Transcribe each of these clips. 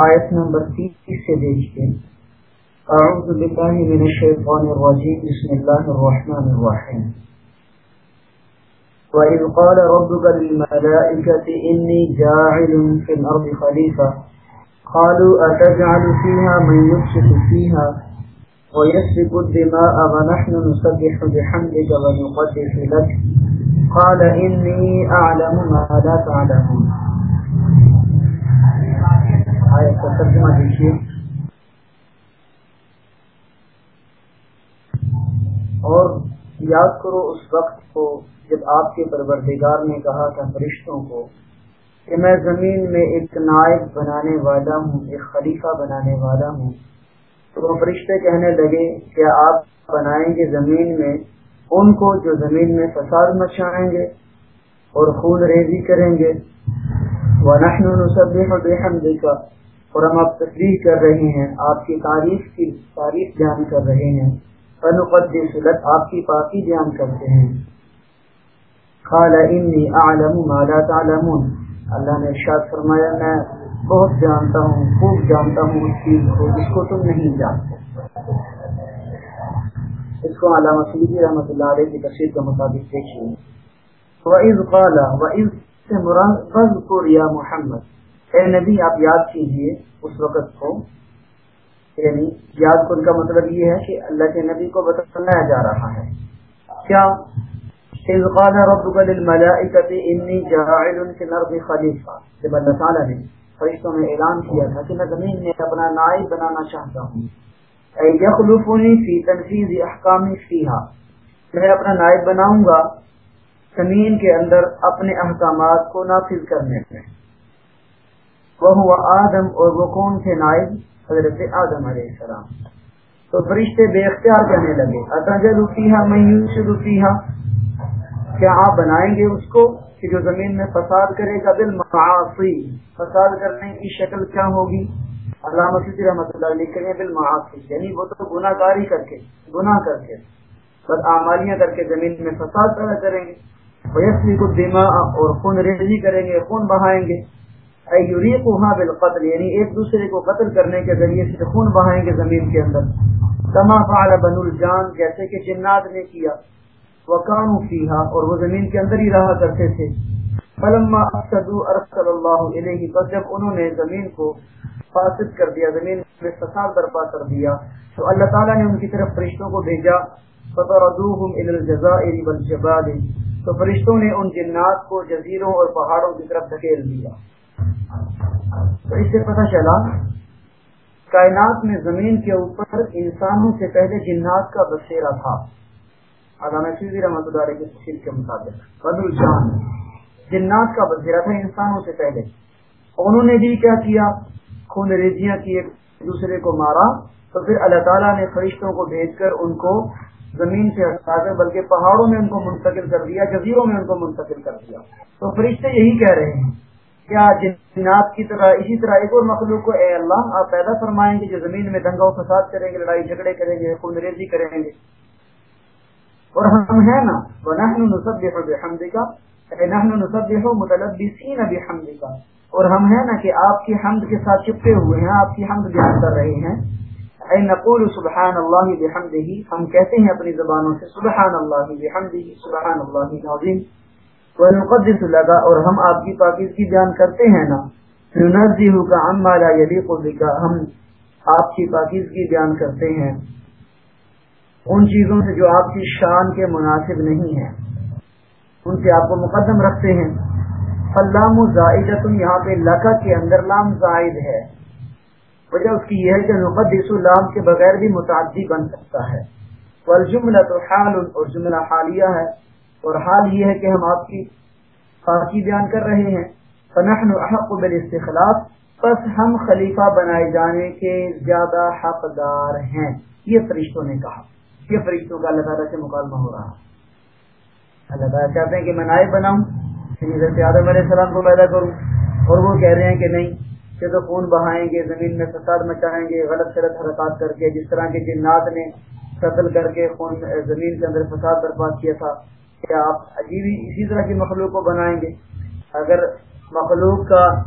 آیت نمبر تیس سے دیکھتے اعوذ باللہ من الشیطان الرجیم، بسم اللہ الرحمن الرحیم۔ وَإِذْ قَالَ رَبُّكَ لِلْمَلَائِكَةِ إِنِّي جَاعِلٌ فِي الْأَرْضِ خَلِيفَةً۔ قَالُوا أَتَجْعَلُ فِيهَا مَن يُفْسِدُ فِيهَا وَيَسْفِكُ الدِّمَاءَ وَنَحْنُ نُسَبِّحُ بِحَمْدِكَ وَنُقَدِّسُ لَكَ۔ قَالَ إِنِّي أَعْلَمُ مَا لَا تَعْلَمُونَ۔ آیت کا ترجمہ دیکھیے۔ اور یاد کرو اس وقت کو جب آپ کے پروردگار نے کہا تھا فرشتوں کو کہ میں زمین میں ایک نائب بنانے والا ہوں، ایک خلیفہ بنانے والا ہوں۔ تو وہ فرشتے کہنے لگے، کیا آپ بنائیں گے زمین میں ان کو جو زمین میں فساد مچائیں گے اور خون ریزی کریں گے؟ وَنَحْنُ نُسَبِّحُ بِحَمْدِكَ۔ اور ہم آپ تصریح کر رہے ہیں، آپ کی تعریف کی تعریف بیان کر رہے ہیں۔ فنقدس آپ کی پاکی بیان کرتے ہیں۔ قال، انی اعلم ما لا تعلمون. اللہ نے ارشاد فرمایا، میں بہت جانتا ہوں، خوب جانتا ہوں اس چیز کو، جس کو تم نہیں جانتے۔ اس کو علامہ سلیدی رحمۃ اللہ علیہ کی تفسیر کے مطابق دیکھیے وَإِذْ قَالَ، وَإِذْ سے مراد فَذْكُرْ يَا مُحَمَّدْ۔ اے نبی، آپ یاد کیجیے اس وقت کو۔ یعنی یاد کن کا مطلب یہ ہے کہ اللہ کے نبی کو بتایا جا رہا ہے۔ کیا؟ خلیفہ۔ جب اللہ تعالیٰ نے فرشتوں میں اعلان کیا تھا کہ میں زمین میں اپنا نائب بنانا چاہتا ہوں۔ یخلفنی فی تنفیذ احکام فیہا۔ میں اپنا نائب بناؤں گا زمین کے اندر اپنے احکامات کو نافذ کرنے میں۔ وہ آدم اور وہ کون تھے نائب؟ حضرت آدم علیہ السلام۔ تو فرشتے بے اختیار کرنے لگے۔ اتجا میں کیا آپ بنائیں گے اس کو کہ جو زمین میں فساد کرے؟ گا دل معافی فساد کرنے کی شکل کیا ہوگی؟ اللہ مسیح رحمۃ اللہ علیہ کریں بل معافی یعنی وہ تو گناہ گاری کر کے، گناہ کر کے، بس آمالیاں کر کے زمین میں فساد پیدا کریں گے۔ ویسے کو دماغ اور خون ریزی کریں گے، خون بہائیں گے۔ بالقتل یعنی ایک دوسرے کو قتل کرنے کے ذریعے سے خون بہائیں گے زمین کے اندر۔ کما فعل بن الجان، جیسے کہ جنات نے کیا۔ وکان فیہا، اور وہ زمین کے اندر ہی رہا کرتے تھے۔ فلما افسدوا ارسل اللہ الیہ پس جب انہوں نے زمین کو فاسد کر دیا، زمین میں فساد برپا کر دیا، تو اللہ تعالیٰ نے ان کی طرف فرشتوں کو بھیجا۔ فطردوہم الى الجزائر والجبال۔ تو فرشتوں نے ان جنات کو جزیروں اور پہاڑوں کی طرف دھکیل دیا۔ تو اس سے پتہ چلا، کائنات میں زمین کے اوپر انسانوں سے پہلے جنات کا بسیرا تھا۔ علامہ رحمۃ اللہ کے تفصیل کے مطابق۔ بدل جان جنات کا بسیرا تھا انسانوں سے پہلے۔ انہوں نے بھی کیا کیا؟ خون ریزیاں کی ایک دوسرے کو مارا۔ تو پھر اللہ تعالیٰ نے فرشتوں کو بھیج کر ان کو زمین سے ہٹا کر، بلکہ پہاڑوں میں ان کو منتقل کر دیا، جزیروں میں ان کو منتقل کر دیا۔ تو فرشتے یہی کہہ رہے ہیں۔ کیا جنات کی طرح، اسی طرح ایک اور مخلوق کو، اے اللہ، آپ پیدا فرمائیں گے جو زمین میں دنگا و فساد کریں گے، لڑائی جھگڑے کریں گے، خون ریزی کریں گے۔ اور ہم ہیں نا وہ نحن نصب بحمد کا نحن نصب متلبسین بحمد کا اور ہم ہیں نا کہ آپ کی حمد کے ساتھ چپتے ہوئے ہیں، آپ کی حمد بیان کر رہے ہیں۔ اے نقول سبحان اللہ بحمدہ ہم کہتے ہیں اپنی زبانوں سے سبحان اللہ بحمدہ سبحان اللہ عظیم ونقدس لگا اور ہم آپ کی پاکیزگی بیان کرتے ہیں نا. ننزیہ کا عما لا یلیق بکا ہم آپ کی پاکیزگی بیان کرتے ہیں. ان چیزوں سے جو آپ کی شان کے مناسب نہیں ہیں. ان سے آپ کو مقدم رکھتے ہیں. فلام زائدت یہاں پہ لکا کے اندر لام زائد ہے. وجہ اس کی یہ ہے کہ نقدس لام کے بغیر بھی متعدی بن سکتا ہے. والجملہ تو حال، اور جملہ حالیہ ہے. اور حال یہ ہے کہ ہم آپ کی خاصی بیان کر رہے ہیں۔ فنحن احق بالاستخلاف پس ہم خلیفہ بنائے جانے کے زیادہ حقدار ہیں۔ یہ فرشتوں نے کہا۔ یہ فرشتوں کا اللہ تعالیٰ سے مکالمہ ہو رہا اللہ تعالیٰ چاہتے ہیں کہ میں نائب بناؤں یعنی حضرت آدم علیہ السلام کو پیدا کروں۔ اور وہ کہہ رہے ہیں کہ نہیں کہ تو خون بہائیں گے، زمین میں فساد مچائیں گے، غلط غلط حرکات کر کے، جس طرح کے جنات نے قتل کر کے خون، زمین کے اندر فساد برباد کیا تھا۔ کیا آپ عجیب اسی طرح کی مخلوق کو بنائیں گے۔ اگر مخلوق کا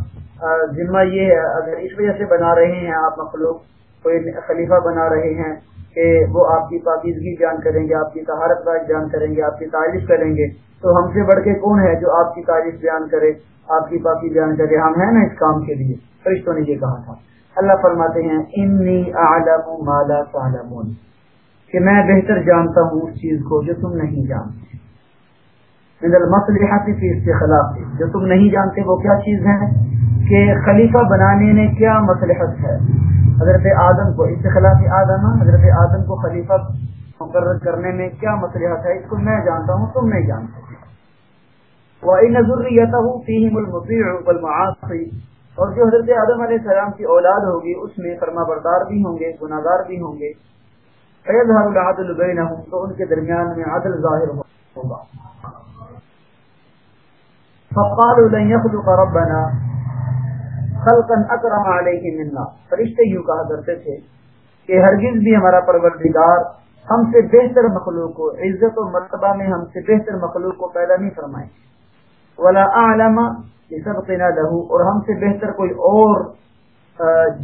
ذمہ یہ ہے، اگر اس وجہ سے بنا رہے ہیں آپ مخلوق، کوئی خلیفہ بنا رہے ہیں کہ وہ آپ کی پاکیزگی بیان کریں گے، آپ کی طہارت کا بیان کریں گے، آپ کی تعریف کریں گے، تو ہم سے بڑھ کے کون ہے جو آپ کی تعریف بیان کرے، آپ کی پاکی بیان کرے؟ ہم ہیں نا اس کام کے لیے۔ فرشتوں نے یہ کہا تھا۔ اللہ فرماتے ہیں، انی اعلم مالا تعلمون کہ میں بہتر جانتا ہوں اس چیز کو جو تم نہیں جانتے۔ مسلحاتی کی استخلاف. جو تم نہیں جانتے وہ کیا چیز ہے کہ خلیفہ بنانے میں کیا مسلحت ہے؟ حضرت آدم کو، استخلاف آدم، حضرت آدم کو خلیفہ مقرر کرنے میں کیا مسلحت ہے؟ اس کو میں جانتا ہوں، تم نہیں جانتے۔ وہ نظر فیم المفی اور جو حضرت آدم علیہ السلام کی اولاد ہوگی، اس میں فرما بردار بھی ہوں گے گناہ گار بھی ہوں گے۔ تو ان کے درمیان میں عدل ظاہر ہوگا فقالوا لن يخلق ربنا خلقا اکرم علیہ منا. فرشتے یوں کہا کرتے تھے کہ ہرگز بھی ہمارا پروردگار ہم سے بہتر مخلوق کو عزت و مرتبہ میں ہم سے بہتر مخلوق کو پیدا نہیں فرمائے۔ ولا اعلم سبقنا له، اور ہم سے بہتر کوئی اور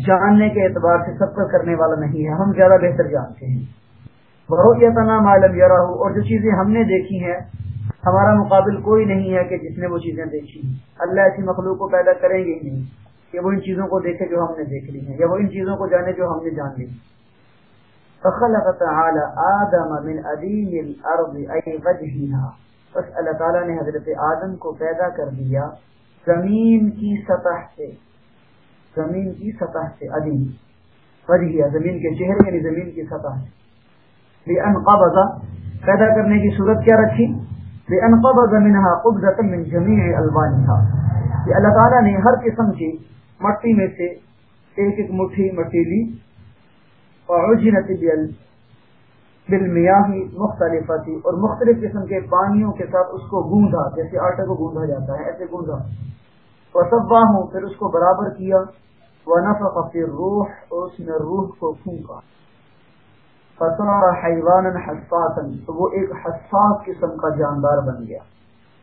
جاننے کے اعتبار سے سب کرنے والا نہیں ہے۔ ہم زیادہ بہتر جانتے ہیں۔ بہت یتنا معلوم یارہ اور جو چیزیں ہم نے دیکھی ہیں ہمارا مقابل کوئی نہیں ہے کہ جس نے وہ چیزیں دیکھی اللہ ایسی مخلوق کو پیدا کریں گے نہیں کہ وہ ان چیزوں کو دیکھے جو ہم نے دیکھ لی ہیں، یا وہ ان چیزوں کو جانے جو ہم نے جان لی۔ فخلق تعالی آدم من الارض ای بس اللہ تعالیٰ نے حضرت آدم کو پیدا کر دیا زمین کی سطح سے۔ زمین کی سطح سے ادیم وجہیہ زمین کے چہرے یعنی زمین کی سطح سے۔ لئن پیدا کرنے کی صورت کیا رکھی؟ لئن قبض منها قبضة من جميع الوانها کہ اللہ تعالیٰ نے ہر قسم کی مٹی میں سے ایک ایک مٹھی مٹی لی اور مختلف اور مختلف قسم کے پانیوں کے ساتھ اس کو گوندا، جیسے آٹے کو گوندا جاتا ہے، ایسے گوندا۔ اور سب ہوں پھر اس کو برابر کیا وہ نفا روح اور اس میں روح کو پھونکا۔ فصار حیوان حساسن تو وہ ایک حساس قسم کا جاندار بن گیا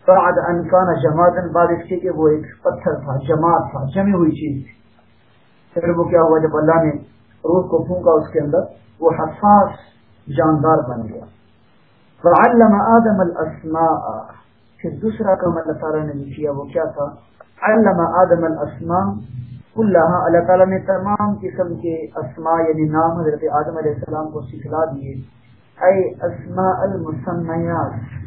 بعد انکان جماعتن بعد اس کے کہ وہ ایک پتھر تھا جماعت تھا جمی ہوئی چیز تھی. پھر وہ کیا ہوا جب اللہ نے روح کو پھونکا اس کے اندر وہ حساس جاندار بن گیا. فعلم آدم الاسماء. پھر دوسرا کام اللہ تعالیٰ نے کیا وہ کیا تھا؟ علم آدم الاسماء اللہ اللہ تعالیٰ نے تمام قسم کے اسماء یعنی نام حضرت آدم علیہ السلام کو سکھلا دیے۔ اے اسماء المسمیات۔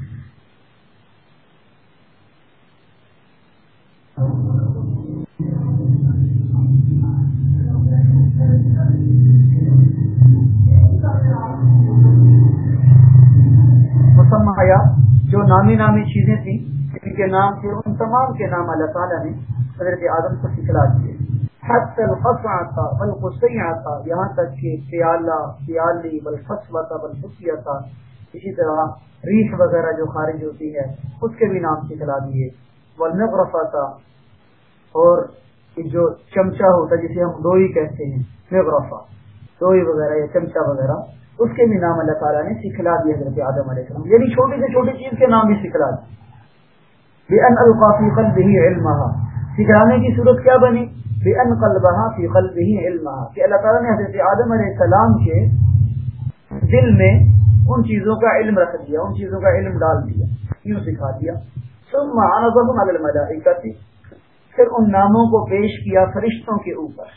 جو نامی نامی چیزیں تھیں، ان کے نام تھے ان تمام کے نام اللہ تعالیٰ نے حضرت آدم کو سکھلا دیے۔ حت تھا یہاں تک کہ پیالہ پیالی بلفسوا تھا بلفسیا تھا اسی طرح ریش وغیرہ جو خارج ہوتی ہے، اس کے بھی نام سکھلا دیے۔ ولنغرفا تھا اور جو چمچا ہوتا ہے، جسے ہم دوئی کہتے ہیں نغرفا دوئی وغیرہ یا چمچا وغیرہ، اس کے بھی نام اللہ تعالیٰ نے سکھلا دیا حضرت آدم علیہ السلام۔ یعنی چھوٹی سے چھوٹی چیز کے نام بھی سکھلا دی۔ بے ان القافی قلب ہی علم سکھلانے کی صورت کیا بنی؟ بے ان قلبہ فی قلب علم کہ اللہ تعالیٰ نے حضرت آدم علیہ السلام کے دل میں ان چیزوں کا علم رکھ دیا، ان چیزوں کا علم ڈال دیا کیوں سکھا دیا. ثم عنظم علی الملائکہ پھر ان ناموں کو پیش کیا فرشتوں کے اوپر.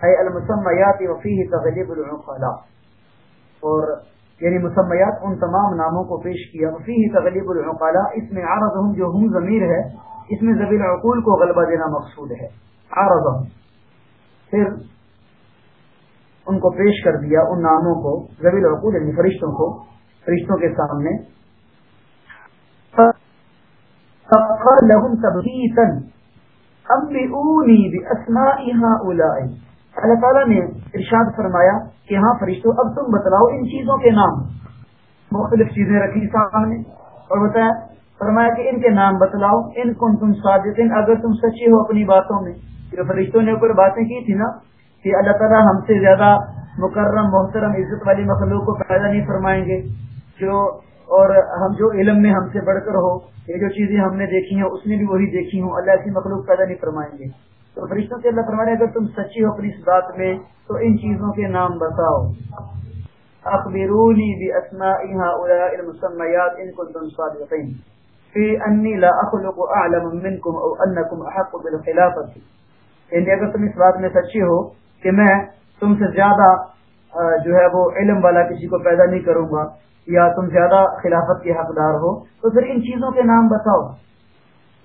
المسمیات وفیہ تغلیب العقلاء. اور یعنی مسمیات ان تمام ناموں کو پیش کیا. وفیہ تغلیب العقلاء، اس میں عرضہم جو ہم ضمیر ہے اس میں زبیل عقول کو غلبہ دینا مقصود ہے۔ عرضہم پھر ان کو پیش کر دیا، ان ناموں کو زبیل عقول یعنی فرشتوں کو، فرشتوں کے سامنے۔ لهم تبغیتا اللہ تعالیٰ نے ارشاد فرمایا کہ ہاں فرشتوں اب تم بتلاؤ ان چیزوں کے نام۔ مختلف چیزیں رکھی سامنے اور بتایا فرمایا کہ ان کے نام بتلاؤ، ان کن تم صادقین، اگر تم سچے ہو اپنی باتوں میں۔ جو فرشتوں نے اوپر باتیں کی تھی نا، کہ اللہ تعالیٰ ہم سے زیادہ مکرم، محترم، عزت والی مخلوق کو پیدا نہیں فرمائیں گے۔ جو اور ہم جو علم میں ہم سے بڑھ کر ہو، یہ جو چیزیں ہم نے دیکھی ہیں، اس نے بھی وہی دیکھی ہوں۔ اللہ ایسی مخلوق پیدا نہیں فرمائیں گے۔ تو فرشتوں سے اللہ فرمائے اگر تم سچی ہو اپنی بات میں، تو ان چیزوں کے نام بتاؤ۔ اخبرونی المسمیات ان کنتم صادقین۔ فی انی لا اخلق اعلم منکم او انکم احق بالخلافت. یعنی اگر تم اس بات میں سچی ہو کہ میں تم سے زیادہ جو ہے وہ علم والا کسی کو پیدا نہیں کروں گا یا تم زیادہ خلافت کے حقدار ہو، تو پھر ان چیزوں کے نام بتاؤ۔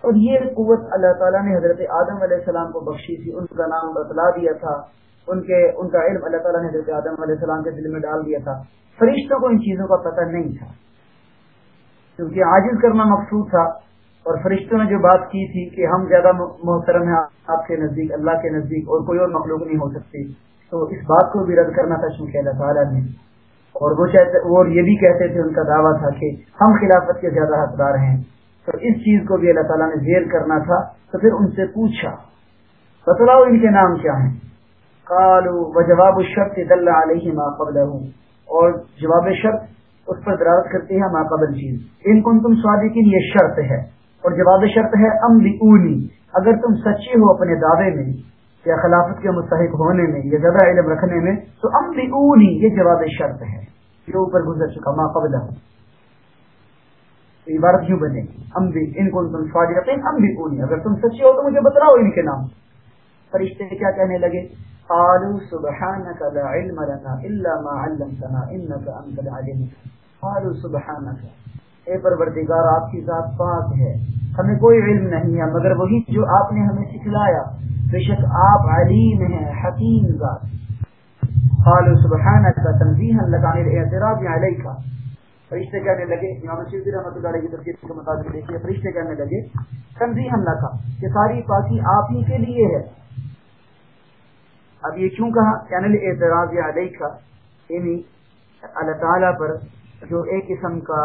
اور یہ قوت اللہ تعالیٰ نے حضرت آدم علیہ السلام کو بخشی تھی، ان کا نام بتلا دیا تھا۔ ان کے، ان کا علم اللہ تعالیٰ نے حضرت آدم علیہ السلام کے دل میں ڈال دیا تھا۔ فرشتوں کو ان چیزوں کا پتہ نہیں تھا۔ کیونکہ عاجز کرنا مقصود تھا اور فرشتوں نے جو بات کی تھی کہ ہم زیادہ محترم ہیں، آپ کے نزدیک، اللہ کے نزدیک اور کوئی اور مخلوق نہیں ہو سکتی۔ تو اس بات کو بھی رد کرنا تھا چونکہ اللہ تعالیٰ نے۔ اور وہ چاہتے اور یہ بھی کہتے تھے، ان کا دعویٰ تھا کہ ہم خلافت کے زیادہ حقدار ہیں۔ تو اس چیز کو بھی اللہ تعالیٰ نے زیر کرنا تھا۔ تو پھر ان سے پوچھا، بتلاؤ ان کے نام کیا ہیں؟ کالو و جواب شرط دل علیہ ما قبل اور جواب شرط اس پر درارت کرتی ہے ما قبل چیز۔ ان کن تم صادقین، یہ شرط ہے۔ اور جواب شرط ہے ام اونی اگر تم سچے ہو اپنے دعوے میں، یا خلافت کے مستحق ہونے میں، یا زیادہ علم رکھنے میں، تو ام اونی یہ جواب شرط ہے۔ جو اوپر گزر چکا، ما قبل عبارت یوں بنے؟ ام بھی ان کو تم فاجر ام بھی اونی اگر تم سچے ہو تو مجھے بتلاؤ ان کے نام۔ فرشتے کیا کہنے لگے؟ قالوا سبحانك لا علم لنا الا ما علمتنا انك انت العليم. قالوا سبحانك. اے پروردگار، آپ کی ذات پاک ہے. ہمیں کوئی علم نہیں ہے، مگر وہی جو آپ نے ہمیں سکھلایا، بے شک آپ علیم ہیں، حکیم ذات. قالوا سبحانك تنزيها لك عن الاعتراض عليك فرشتے کہنے لگے، امام شیخ رحمۃ اللہ علیہ کی تفسیر کے مطابق دیکھیے، فرشتے کہنے لگے تنزیہ اللہ کا کہ ساری پاکی آپ ہی کے لیے ہے. اب یہ کیوں کہا؟ یعنی اعتراض علیہ کا یعنی اللہ تعالی پر جو ایک قسم کا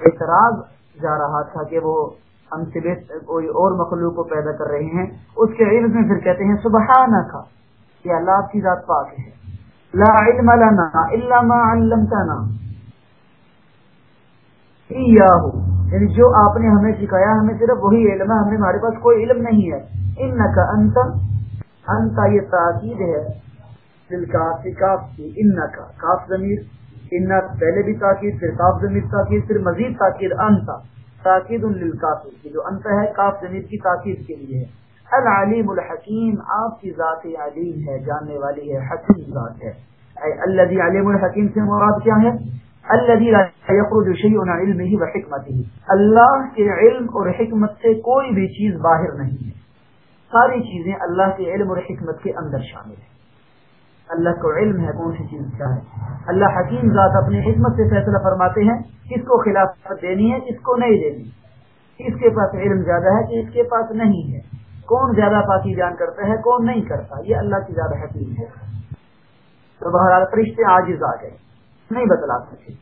اعتراض جا رہا تھا کہ وہ ہم سے کوئی اور مخلوق کو پیدا کر رہے ہیں، اس کے علم میں پھر کہتے ہیں سبحانہ کا کہ اللہ کی ذات پاک ہے۔ لا علم لنا الا ما علمتنا۔ ایاہو یعنی جو آپ نے ہمیں سکھایا، ہمیں صرف وہی علم ہے ہمیں ہمارے پاس کوئی علم نہیں ہے۔ انکا انت انت یہ تاکید ہے دل کا کاف کی کاف ضمیر ان پہلے بھی تاکید، پھر کاف ضمیر تاکید، پھر مزید تاکید، انت تاکید للکافر کی، جو انت ہے کاف ضمیر کی تاکید کے لیے ہے۔ العلیم الحکیم، آپ کی ذات علیم ہے، جاننے والی ہے، حکیم ذات ہے۔ اللہ علیم الحکیم سے مراد کیا ہے؟ اللہ علم ہی و حکمت ہی اللہ کے علم اور حکمت سے کوئی بھی چیز باہر نہیں ہے۔ ساری چیزیں اللہ کے علم اور حکمت کے اندر شامل ہیں۔ اللہ کو علم ہے، کون سی چیز کیا ہے؟ اللہ حکیم ذات اپنی حکمت سے فیصلہ فرماتے ہیں، کس کو خلافت دینی ہے، کس کو نہیں دینی۔ کس کے پاس علم زیادہ ہے کس کے پاس نہیں ہے۔ کون زیادہ پاکی بیان کرتا ہے، کون نہیں کرتا؟ یہ اللہ کی زیادہ حقیق ہے۔ تو بہرحال فرشتے عاجز آ گئے، نہیں بتلا سکے۔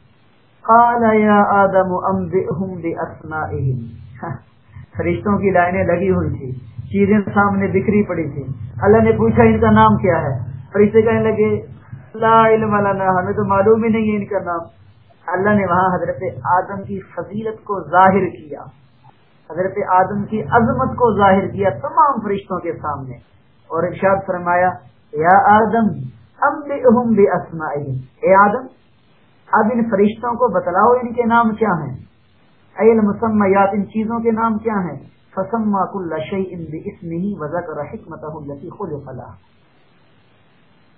قال یا آدم انبئهم باسمائهم فرشتوں کی لائنیں لگی ہوئی تھی چیزیں سامنے بکھری پڑی تھی۔ اللہ نے پوچھا ان کا نام کیا ہے؟ فرشتے کہنے لگے، لا علم لنا، ہمیں تو معلوم ہی نہیں ہے ان کا نام۔ اللہ نے وہاں حضرت آدم کی فضیلت کو ظاہر کیا۔ حضرت آدم کی عظمت کو ظاہر کیا تمام فرشتوں کے سامنے۔ اور ارشاد فرمایا، یا آدم ام بے اے آدم، اب ان فرشتوں کو بتلاؤ ان کے نام کیا ہیں۔ مسمیات ان چیزوں کے نام کیا ہیں؟ فسما کل شعی ان بسم ہی وزا کر حکمت خود فلاح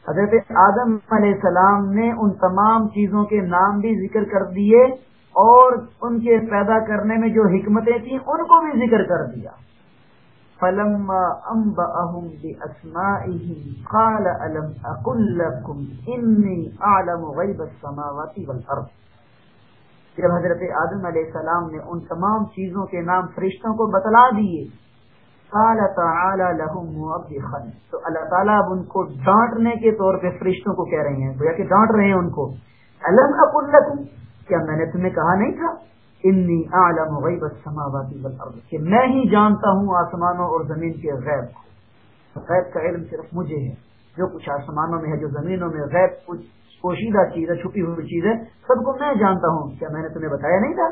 حضرت آدم علیہ السلام نے ان تمام چیزوں کے نام بھی ذکر کر دیے اور ان کے پیدا کرنے میں جو حکمتیں تھیں ان کو بھی ذکر کر دیا۔ فلما انبأهم باسمائهم قال الم اقل لكم اني اعلم غيب السماوات والارض جب حضرت آدم علیہ السلام نے ان تمام چیزوں کے نام فرشتوں کو بتلا دیے۔ تعالی لهم تو اللہ تعالی اب ان کو ڈانٹنے کے طور پہ فرشتوں کو کہہ رہے ہیں۔ گویا کہ ڈانٹ رہے ہیں ان کو۔ الم اقل کیا میں نے تمہیں کہا نہیں تھا؟ انی عالم غیب السماوات والارض۔ کہ میں ہی جانتا ہوں آسمانوں اور زمین کے غیب کو۔ غیب کا علم صرف مجھے ہے۔ جو کچھ آسمانوں میں ہے، جو زمینوں میں غیب کچھ پوشیدہ چیز ہے، چھپی ہوئی چیز ہے، سب کو میں جانتا ہوں۔ کیا میں نے تمہیں بتایا نہیں تھا؟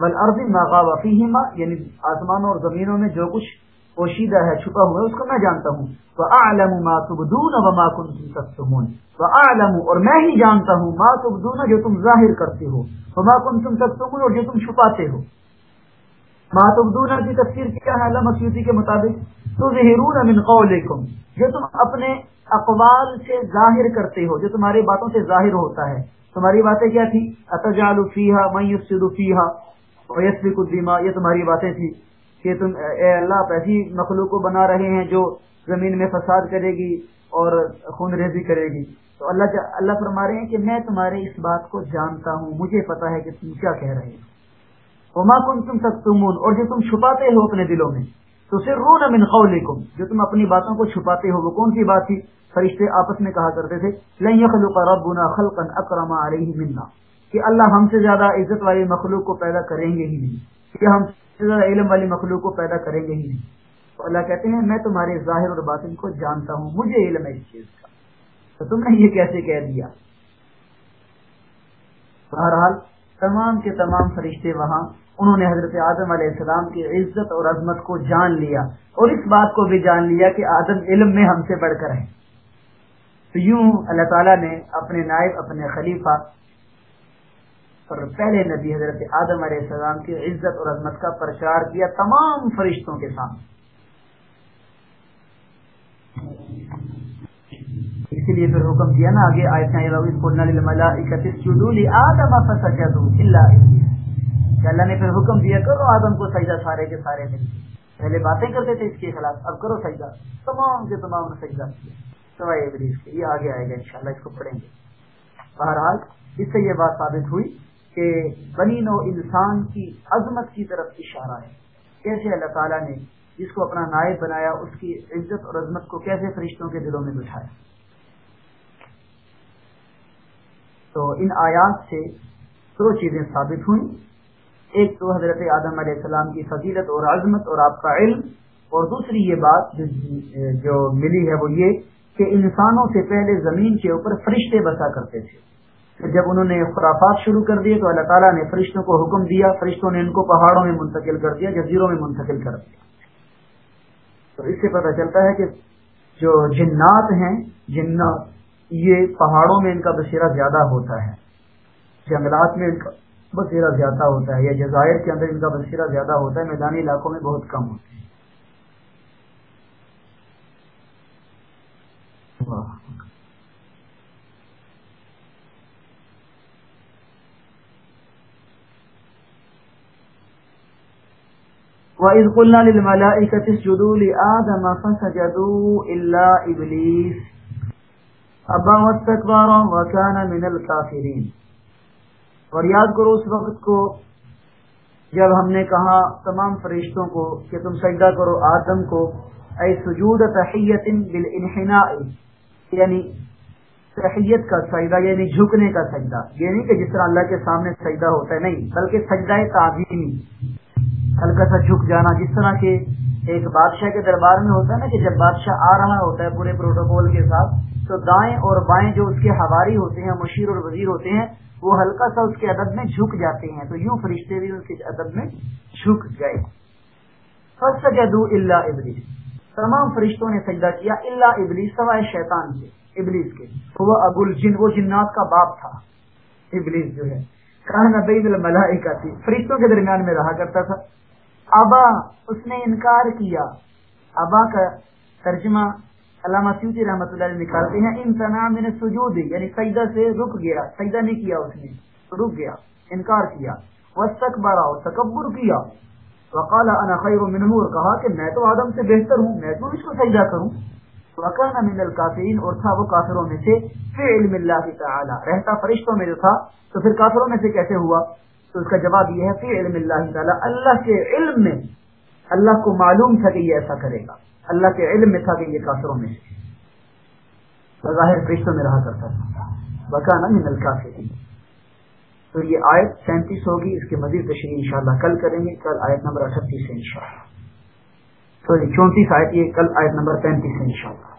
بل ارض ناغا وفی یعنی آسمانوں اور زمینوں میں جو کچھ پوشیدہ ہے، چھپا ہوا ہے، اس کو میں جانتا ہوں۔ تو عالم ماتبدون و ماکن تم تو عالم اور میں ہی جانتا ہوں ماتبدون جو تم ظاہر کرتے ہو۔ وہ ماکن تم تک اور جو تم چھپاتے ہو۔ ماتبدون کی تفسیر کیا ہے؟ علامہ کے مطابق۔ تو من قولکم جو تم اپنے اقوال سے ظاہر کرتے ہو، جو تمہاری باتوں سے ظاہر ہوتا ہے۔ تمہاری باتیں کیا تھی اتجال فیحا میسد فیحا ویسبک الدماء، یہ تمہاری باتیں تھی کہ تم اے اللہ آپ ایسی مخلوق کو بنا رہے ہیں جو زمین میں فساد کرے گی اور خون ریزی کرے گی۔ تو اللہ اللہ فرما رہے ہیں کہ میں تمہارے اس بات کو جانتا ہوں، مجھے پتا ہے کہ تم کیا کہہ رہے ہو۔ وما کن تم تک اور جو تم چھپاتے ہو اپنے دلوں میں تو صرف رو نہ من قولکم جو تم اپنی باتوں کو چھپاتے ہو، وہ کون سی بات تھی؟ فرشتے آپس میں کہا کرتے تھے، لن يخلق ربنا خلقا اکرم علیہ منا. کہ اللہ ہم سے زیادہ عزت والی مخلوق کو پیدا کریں گے ہی نہیں، کہ ہم سے زیادہ علم والی مخلوق کو پیدا کریں گے ہی نہیں۔ تو اللہ کہتے ہیں، میں تمہارے ظاہر اور باطن کو جانتا ہوں، مجھے علم ہے اس چیز کا۔ تو تم نے یہ کیسے کہہ دیا؟ بہرحال، تمام کے تمام فرشتے وہاں انہوں نے حضرت آدم علیہ السلام کی عزت اور عظمت کو جان لیا اور اس بات کو بھی جان لیا کہ آدم علم میں ہم سے بڑھ کر ہے تو یوں اللہ تعالیٰ نے اپنے نائب، اپنے خلیفہ اور پہلے نبی حضرت آدم علیہ السلام کی عزت اور عظمت کا پرچار کیا تمام فرشتوں کے سامنے۔ اسی لیے پھر حکم دیا نا، آگے آئے اللہ نے پھر حکم دیا، کرو آدم کو سجدہ سارے کے سارے مل پہلے باتیں کرتے تھے اس کے خلاف، اب کرو سجدہ۔ تمام کے تمام نے سجدہ کیا۔ سوائے ابلیس کے، یہ آگے آئے گا انشاءاللہ، اس کو پڑھیں گے۔ بہرحال، اس سے یہ بات ثابت ہوئی کہ بنی نو انسان کی عظمت کی طرف اشارہ ہے۔ کیسے اللہ تعالیٰ نے جس کو اپنا نائب بنایا، اس کی عزت اور عظمت کو کیسے فرشتوں کے دلوں میں بٹھایا۔ تو ان آیات سے دو چیزیں ثابت ہوئیں۔ ایک تو حضرت آدم علیہ السلام کی فضیلت اور عظمت اور آپ کا علم، اور دوسری یہ بات جو جی، ملی ہے وہ یہ کہ انسانوں سے پہلے زمین کے اوپر فرشتے بسا کرتے تھے۔ جب انہوں نے خرافات شروع کر دیے تو اللہ تعالیٰ نے فرشتوں کو حکم دیا، فرشتوں نے ان کو پہاڑوں میں منتقل کر دیا، جزیروں میں منتقل کر دیا۔ تو اس سے پتہ چلتا ہے کہ جو جنات ہیں، جنات، یہ پہاڑوں میں ان کا بسیرا زیادہ ہوتا ہے۔ جنگلات میں ان کا بسیرا زیادہ ہوتا ہے یا جزائر کے اندر ان کا بسیرا زیادہ ہوتا ہے، میدانی علاقوں میں بہت کم ہوتا ہے۔ وَإِذْ قُلْنَا لِلْمَلَائِكَةِ اسْجُدُوا لِآدَمَ فَسَجَدُوا إِلَّا إِبْلِيسَ۔ أَبَى وَاسْتَكْبَرَ وَكَانَ مِنَ الْكَافِرِينَ۔ اور یاد کرو اس وقت کو جب ہم نے کہا تمام فرشتوں کو کہ تم سجدہ کرو آدم کو، اے سجود تحیت بالانحناء یعنی تحیت کا سجدہ یعنی جھکنے کا سجدہ، یہ نہیں کہ جس طرح اللہ کے سامنے سجدہ ہوتا ہے، نہیں، بلکہ سجدہ تعظیمی ہلکا سا جھک جانا، جس طرح کے ایک بادشاہ کے دربار میں ہوتا ہے نا کہ جب بادشاہ آ رہا ہوتا ہے پورے پروٹوکول کے ساتھ، تو دائیں اور بائیں جو اس کے ہواری ہوتے ہیں، مشیر اور وزیر ہوتے ہیں وہ ہلکا سا اس کے ادب میں جھک جاتے ہیں تو یوں فرشتے بھی اس کے ادب میں جھک گئے۔ فرسٹ جدو اللہ ابلیس تمام فرشتوں نے سجدہ کیا اللہ ابلیس سوائے شیطان کے ابلیس کے۔ وہ ابو الجن، وہ جنات کا باپ تھا۔ ابلیس جو ہے۔ کہنا بید الملائکہ تھی فرشتوں کے درمیان میں رہا کرتا تھا۔ ابا، اس نے انکار کیا۔ ابا کا ترجمہ علامہ سیوتی رحمۃ اللہ علیہ نکالتے ہیں امتنا میں نے سجود یعنی سجدہ سے رک گیا سجدہ نہیں کیا اس نے، رک گیا، انکار کیا وسط بڑا تکبر کیا۔ وقال انا خیر منہ کہا کہ میں تو آدم سے بہتر ہوں، میں تو اس کو سجدہ کروں۔ وکانا من الکافرین، اور تھا وہ کافروں میں سے، فی علم اللہ تعالی۔ رہتا فرشتوں میں جو تھا، تو پھر کافروں میں سے کیسے ہوا؟ تو اس کا جواب یہ ہے، فی علم اللہ تعالیٰ، اللہ کے علم میں، اللہ کو معلوم تھا کہ یہ ایسا کرے گا۔ اللہ کے علم میں تھا کہ یہ کافروں میں ظاہر فرشتوں میں رہا کرتا تھا۔ بکانا من الکافرین۔ تو یہ آیت سینتیس ہوگی، اس کے مزید تشریح انشاءاللہ کل کریں گے۔ کل آیت نمبر اٹھتیس سے انشاءاللہ۔ سوری، چونتیس آیت، یہ کل آیت نمبر پینتیس ہے انشاءاللہ۔